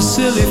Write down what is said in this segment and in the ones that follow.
silly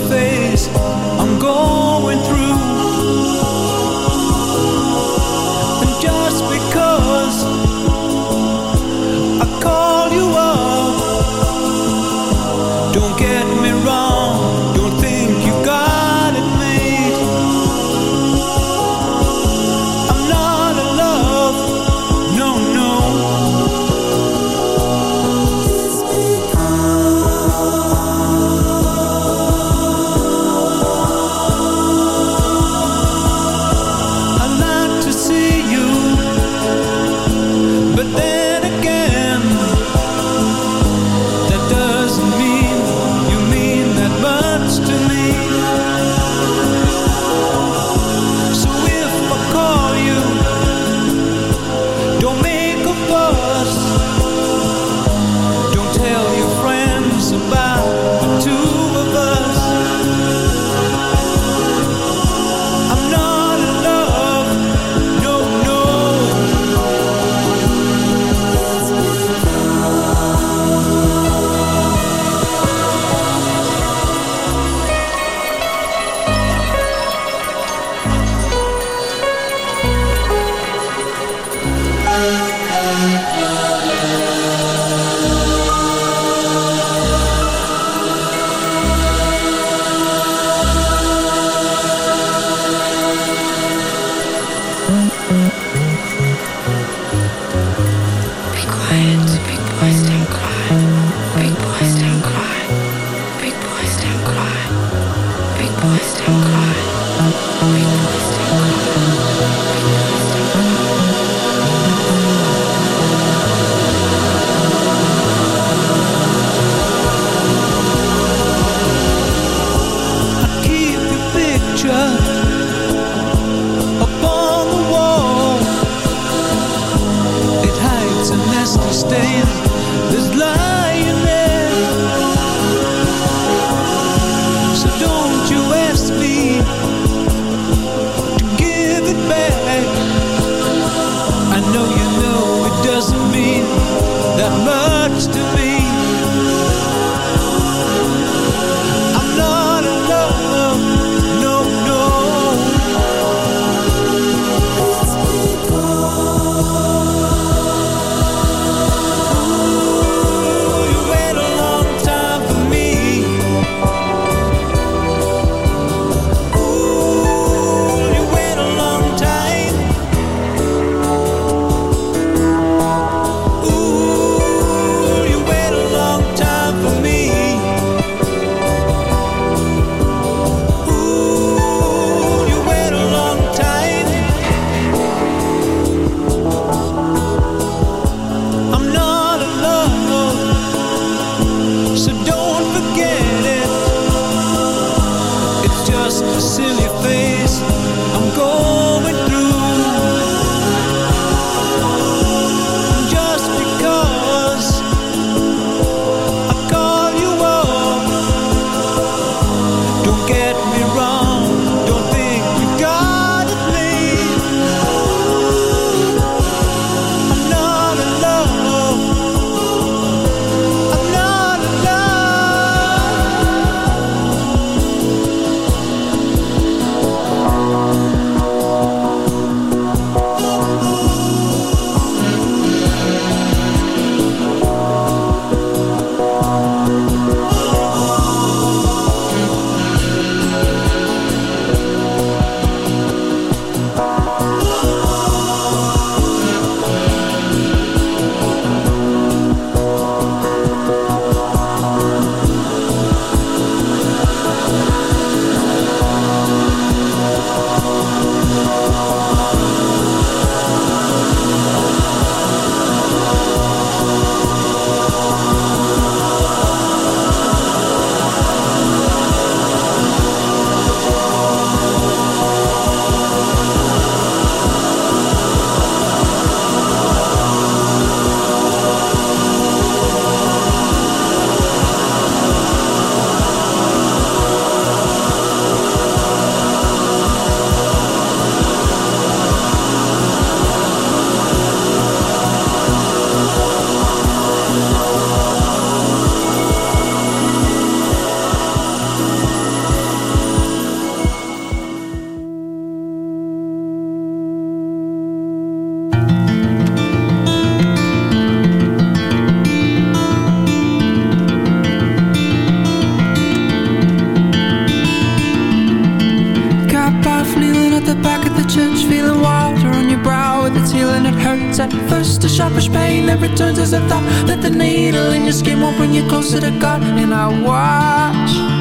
back of the church Feeling water on your brow. With its healing it hurts At first a sharpish pain that returns as a thought That the needle in your skin won't bring you closer to God. And I watch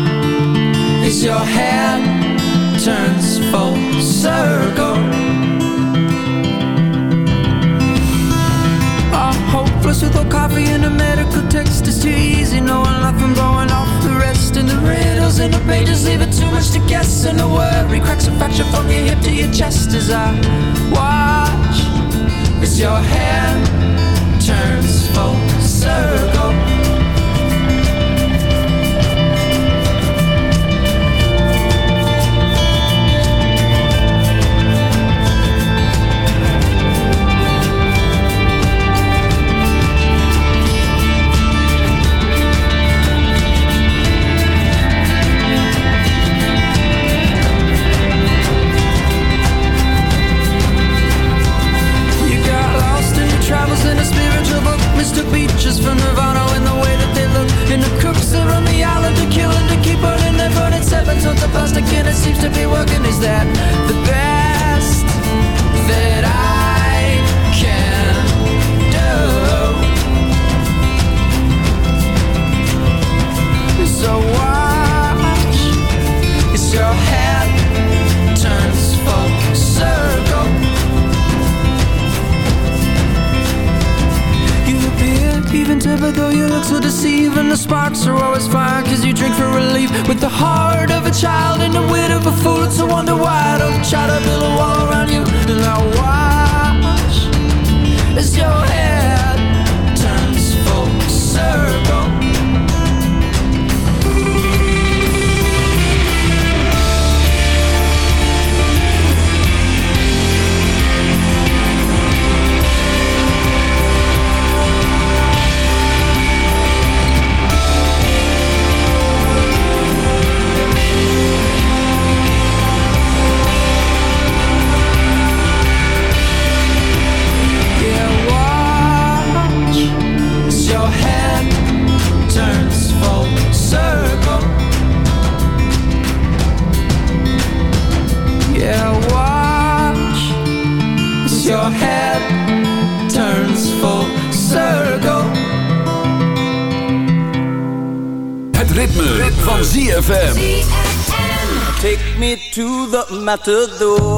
as your head turns full circle. Hopeless without coffee and a medical text. It's too easy knowing nothing blowing off And the riddles in the pages leave it too much to guess. And the worry cracks a fracture from your hip to your chest As I watch as your hand turns full circle matador. He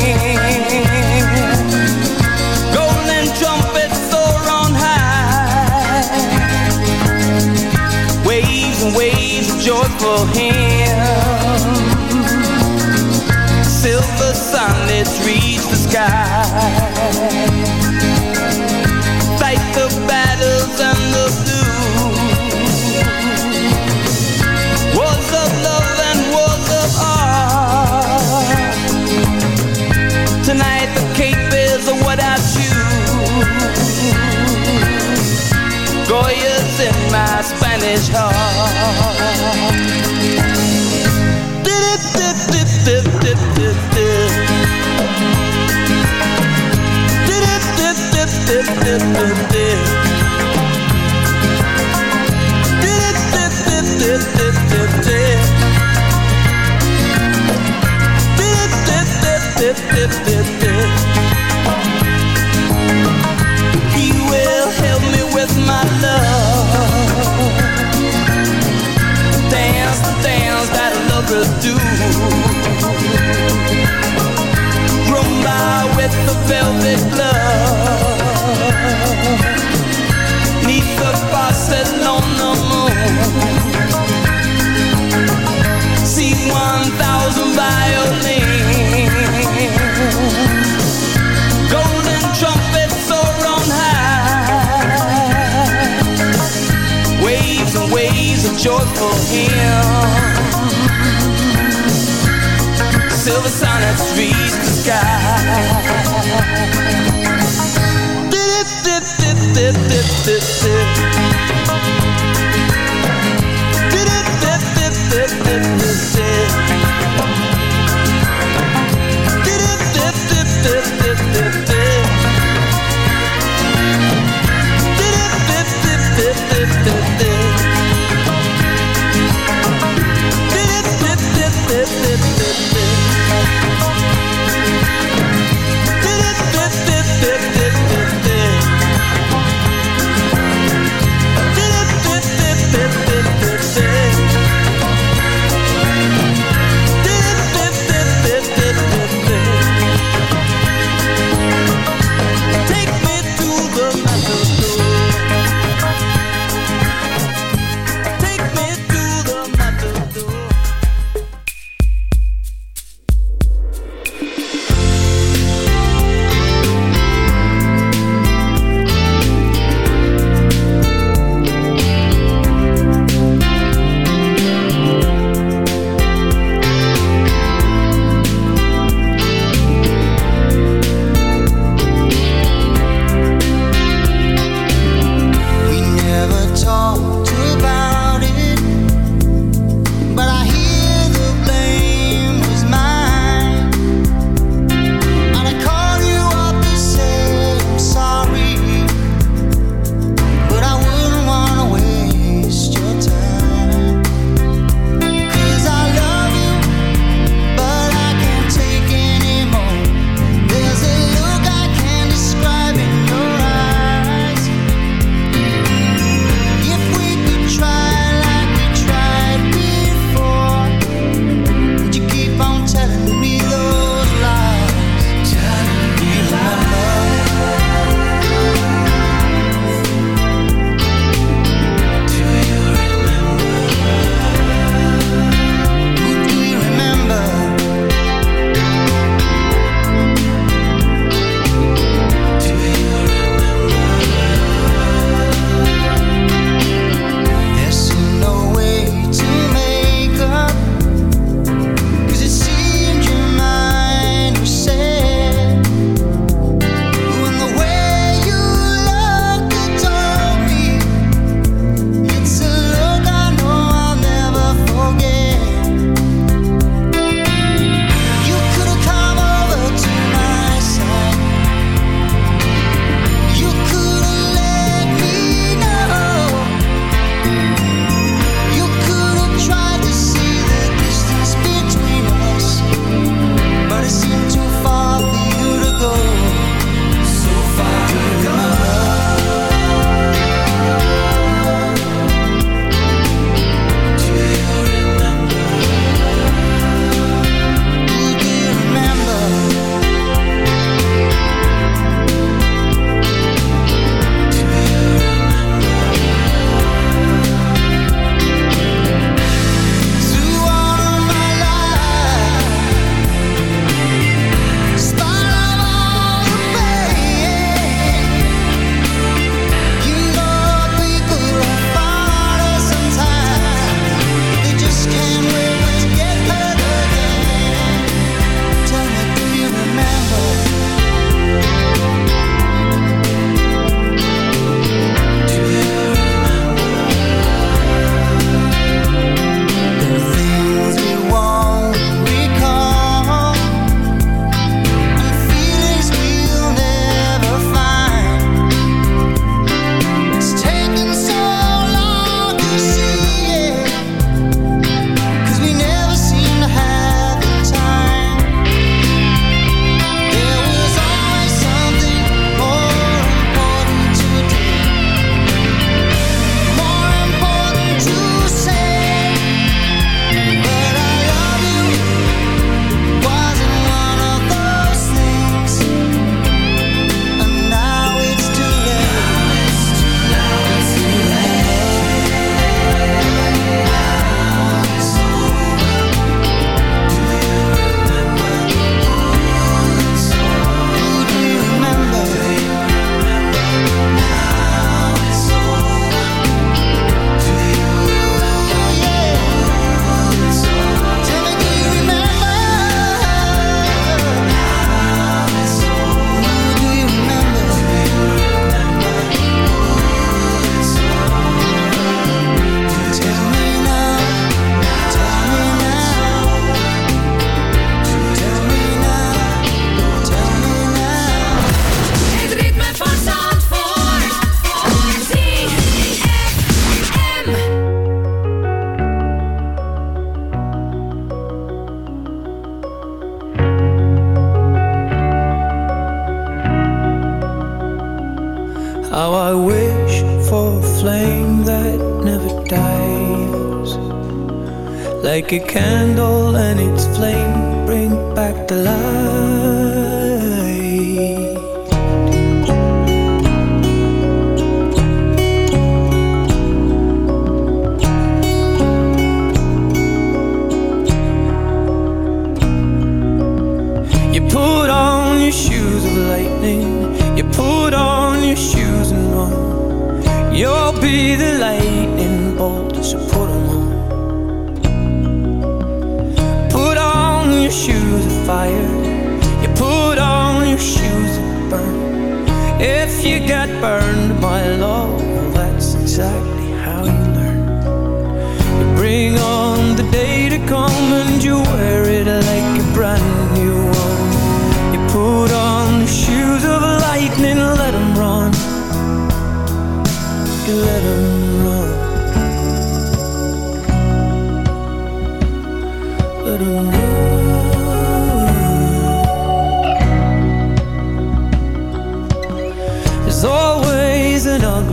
joyful hymns silver sunlets reach the sky. Fight the battles and the did, did,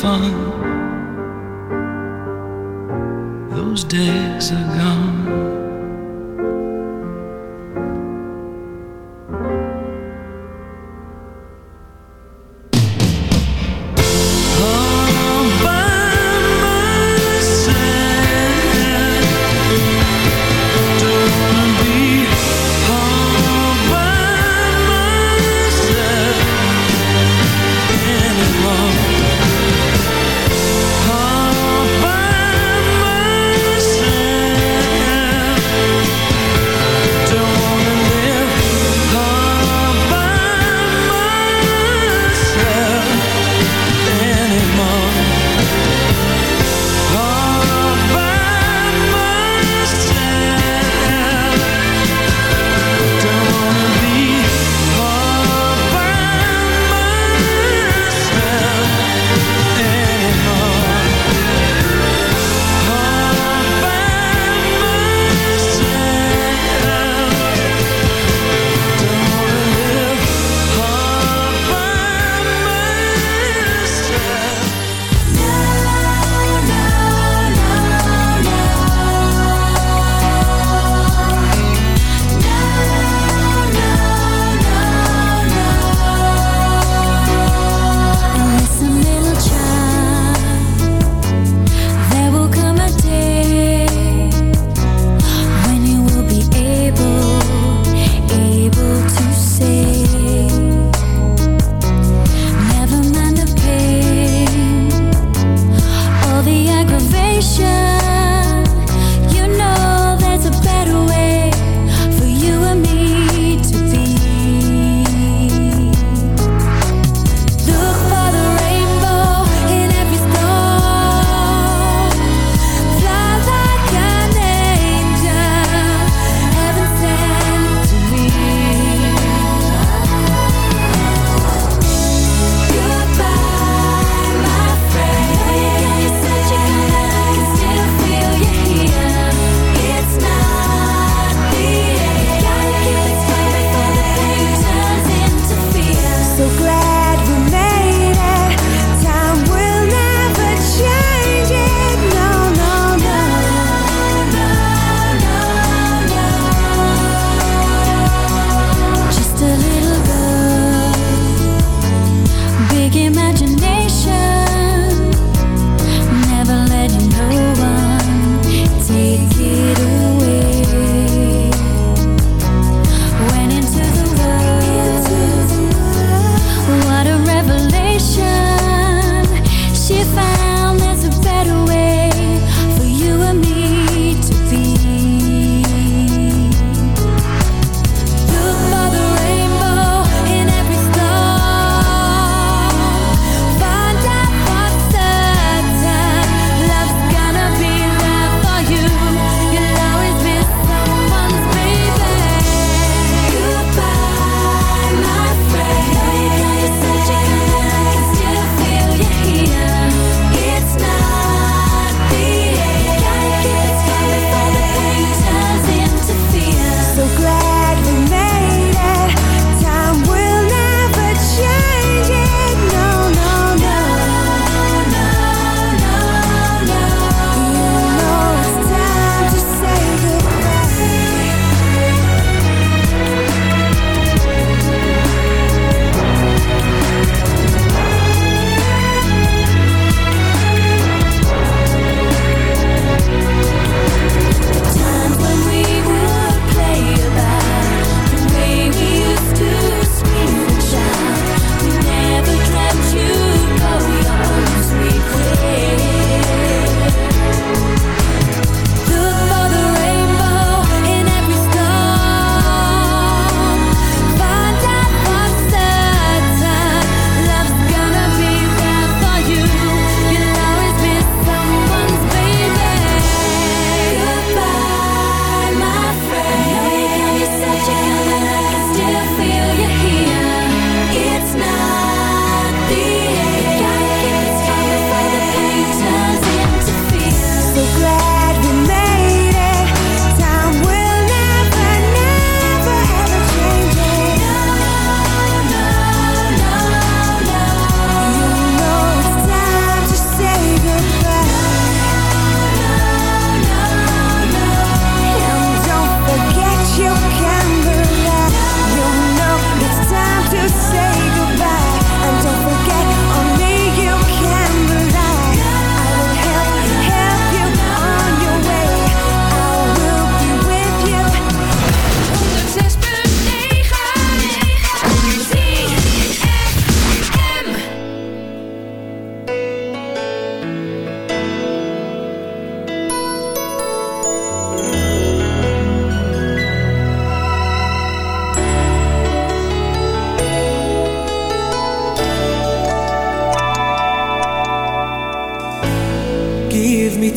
Fun. Those days are gone.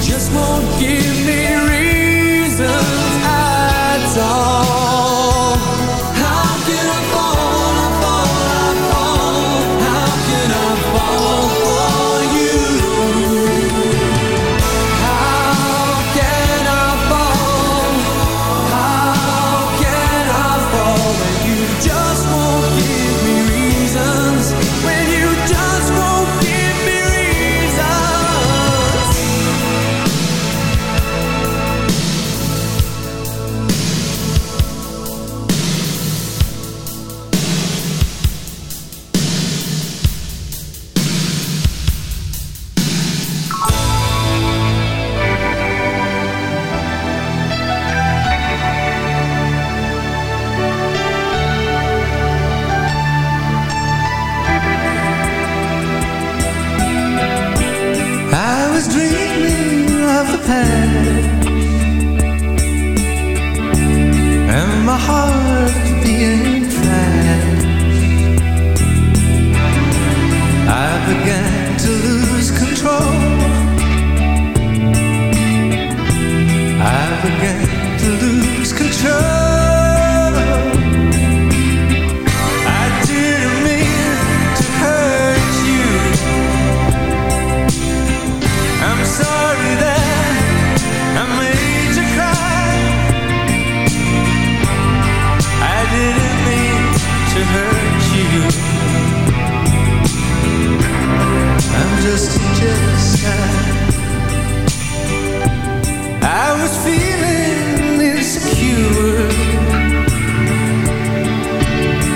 just won't give me reasons.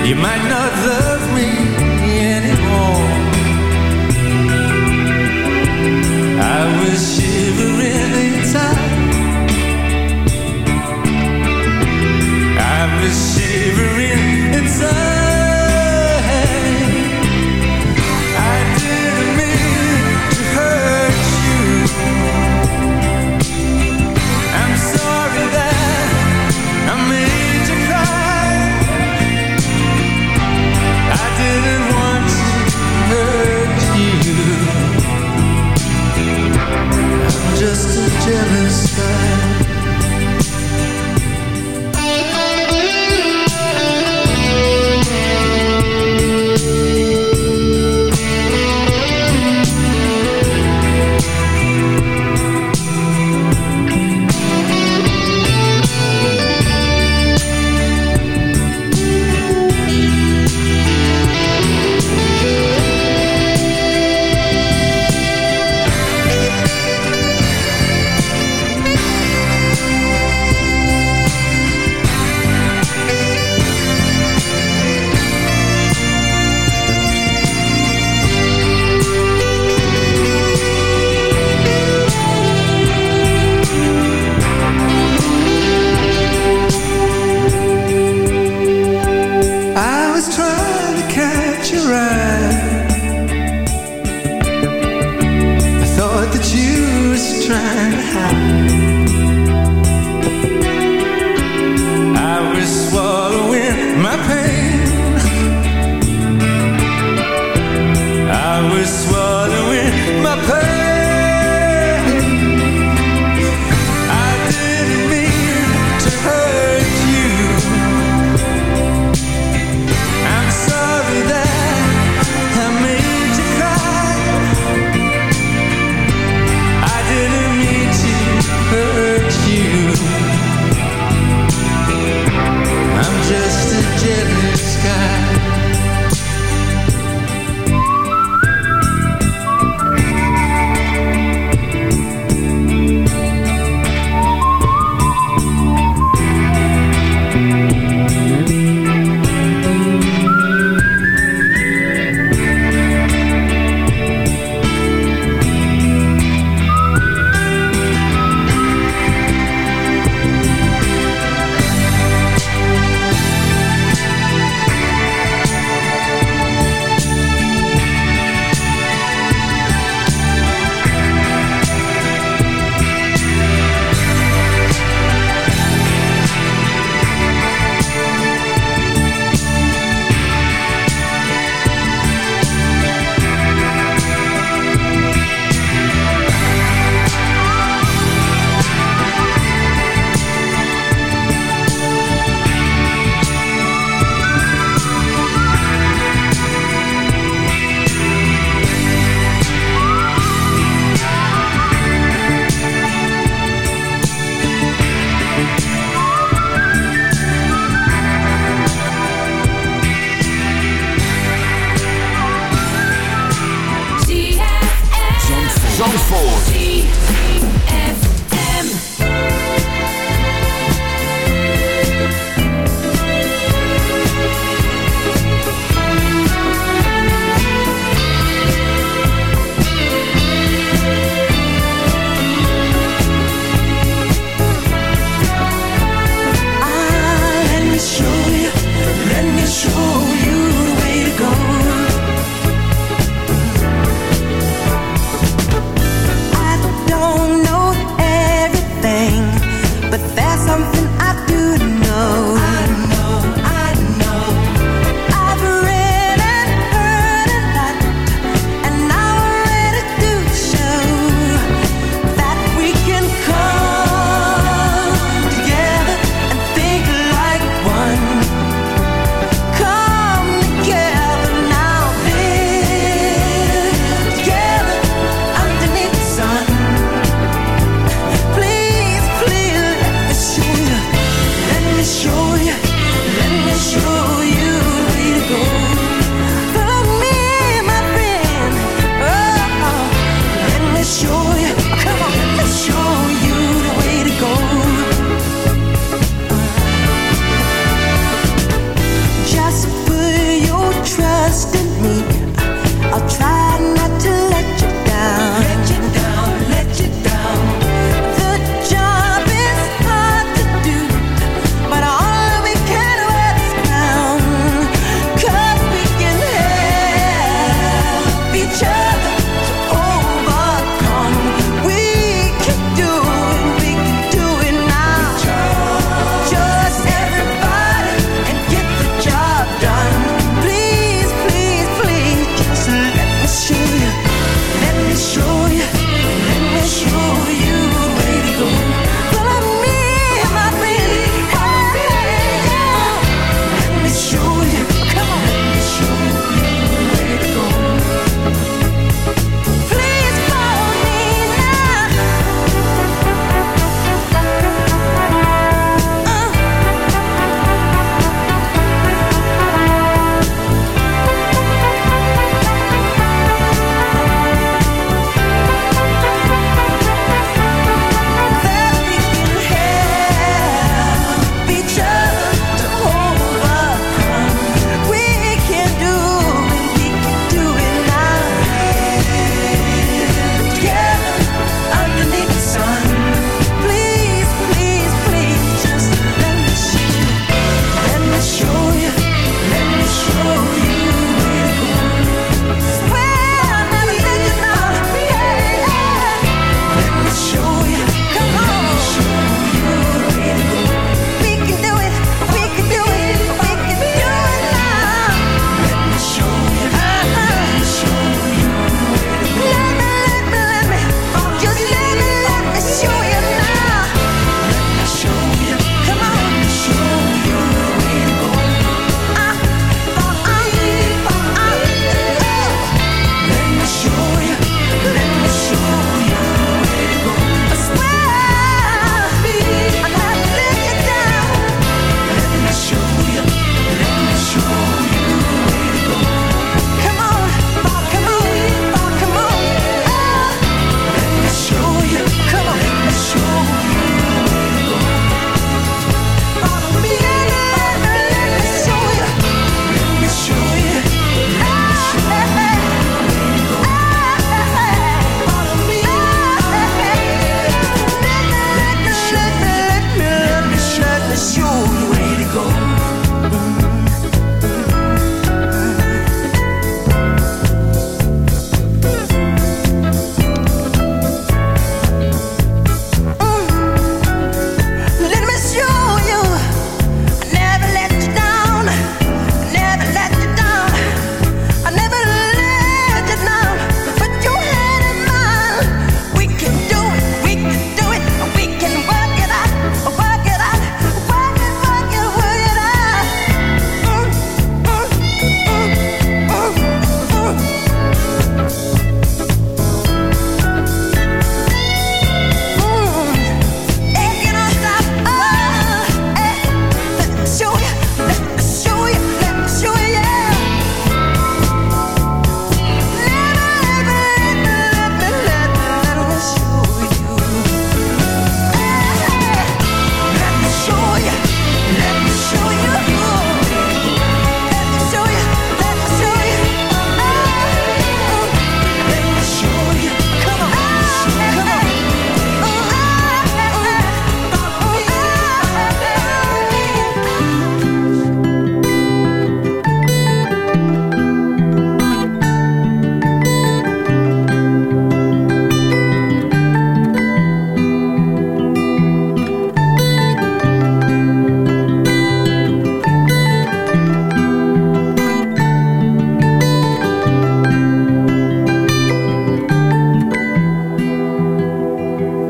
You might not love me anymore. I was shivering inside. I was shivering inside.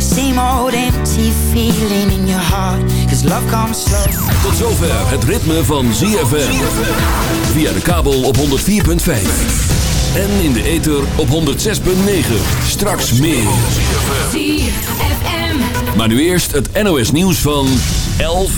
Same old empty feeling in your heart. Cause love comes slow. Tot zover het ritme van ZFM Via de kabel op 104.5 En in de ether op 106.9 Straks meer. ZFM Maar nu eerst het NOS nieuws van 11